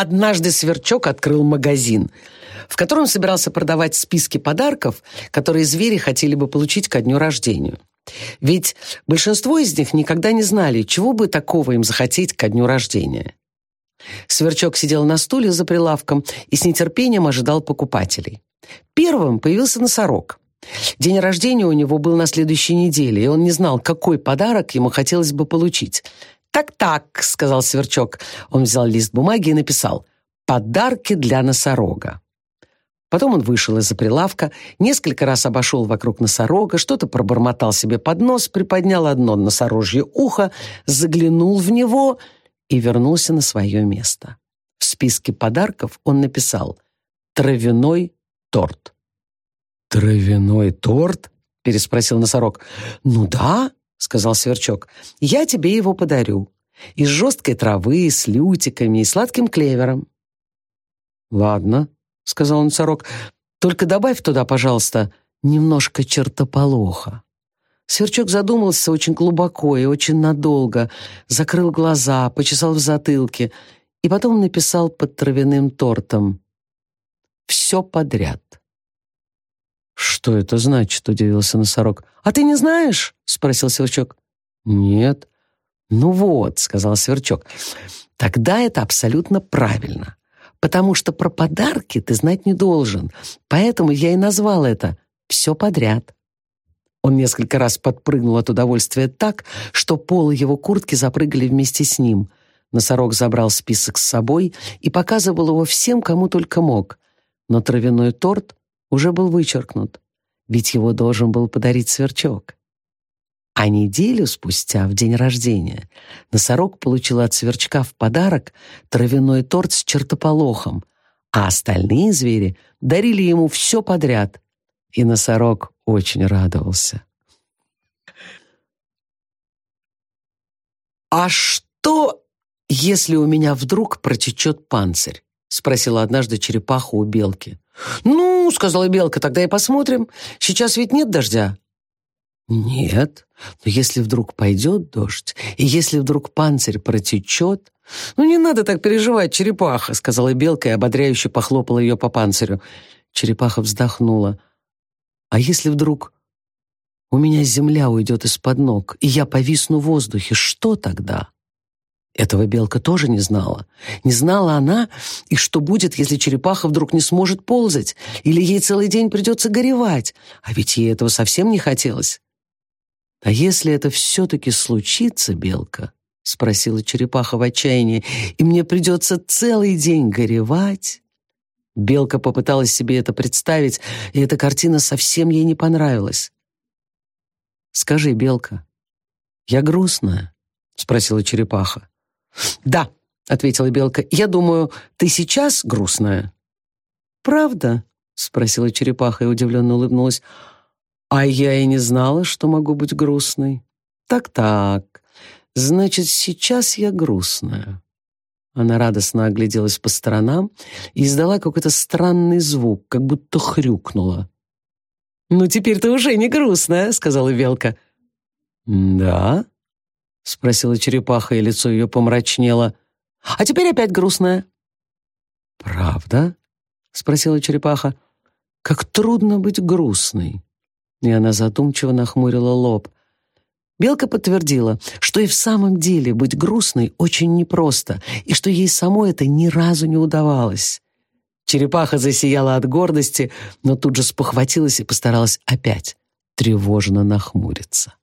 Однажды Сверчок открыл магазин, в котором собирался продавать списки подарков, которые звери хотели бы получить ко дню рождения. Ведь большинство из них никогда не знали, чего бы такого им захотеть ко дню рождения. Сверчок сидел на стуле за прилавком и с нетерпением ожидал покупателей. Первым появился носорог. День рождения у него был на следующей неделе, и он не знал, какой подарок ему хотелось бы получить. «Так-так», — сказал Сверчок. Он взял лист бумаги и написал «Подарки для носорога». Потом он вышел из-за прилавка, несколько раз обошел вокруг носорога, что-то пробормотал себе под нос, приподнял одно носорожье ухо, заглянул в него и вернулся на свое место. В списке подарков он написал «Травяной торт». «Травяной торт?» — переспросил носорог. «Ну да», — сказал Сверчок, — «я тебе его подарю. Из жесткой травы, с лютиками и сладким клевером». «Ладно», — сказал носорог, — «только добавь туда, пожалуйста, немножко чертополоха». Сверчок задумался очень глубоко и очень надолго, закрыл глаза, почесал в затылке и потом написал под травяным тортом «Все подряд». «Что это значит?» — удивился носорог. «А ты не знаешь?» — спросил Сверчок. «Нет». «Ну вот», — сказал Сверчок, — «тогда это абсолютно правильно, потому что про подарки ты знать не должен, поэтому я и назвал это «все подряд». Он несколько раз подпрыгнул от удовольствия так, что полы его куртки запрыгали вместе с ним. Носорог забрал список с собой и показывал его всем, кому только мог. Но травяной торт уже был вычеркнут, ведь его должен был подарить сверчок. А неделю спустя, в день рождения, носорог получил от сверчка в подарок травяной торт с чертополохом, а остальные звери дарили ему все подряд. И носорог очень радовался. «А что, если у меня вдруг протечет панцирь?» — спросила однажды черепаха у белки. «Ну, — сказала Белка, — тогда и посмотрим. Сейчас ведь нет дождя». «Нет, но если вдруг пойдет дождь, и если вдруг панцирь протечет...» «Ну, не надо так переживать, черепаха», — сказала Белка и ободряюще похлопала ее по панцирю. Черепаха вздохнула. «А если вдруг у меня земля уйдет из-под ног, и я повисну в воздухе, что тогда?» Этого белка тоже не знала. Не знала она, и что будет, если черепаха вдруг не сможет ползать, или ей целый день придется горевать, а ведь ей этого совсем не хотелось. «А если это все-таки случится, белка?» — спросила черепаха в отчаянии, «и мне придется целый день горевать?» Белка попыталась себе это представить, и эта картина совсем ей не понравилась. «Скажи, белка, я грустная?» — спросила черепаха. «Да», — ответила Белка, — «я думаю, ты сейчас грустная». «Правда?» — спросила черепаха и удивленно улыбнулась. «А я и не знала, что могу быть грустной». «Так-так, значит, сейчас я грустная». Она радостно огляделась по сторонам и издала какой-то странный звук, как будто хрюкнула. «Ну, теперь ты уже не грустная», — сказала Белка. «Да?» — спросила черепаха, и лицо ее помрачнело. «А теперь опять грустная». «Правда?» — спросила черепаха. «Как трудно быть грустной». И она задумчиво нахмурила лоб. Белка подтвердила, что и в самом деле быть грустной очень непросто, и что ей самой это ни разу не удавалось. Черепаха засияла от гордости, но тут же спохватилась и постаралась опять тревожно нахмуриться.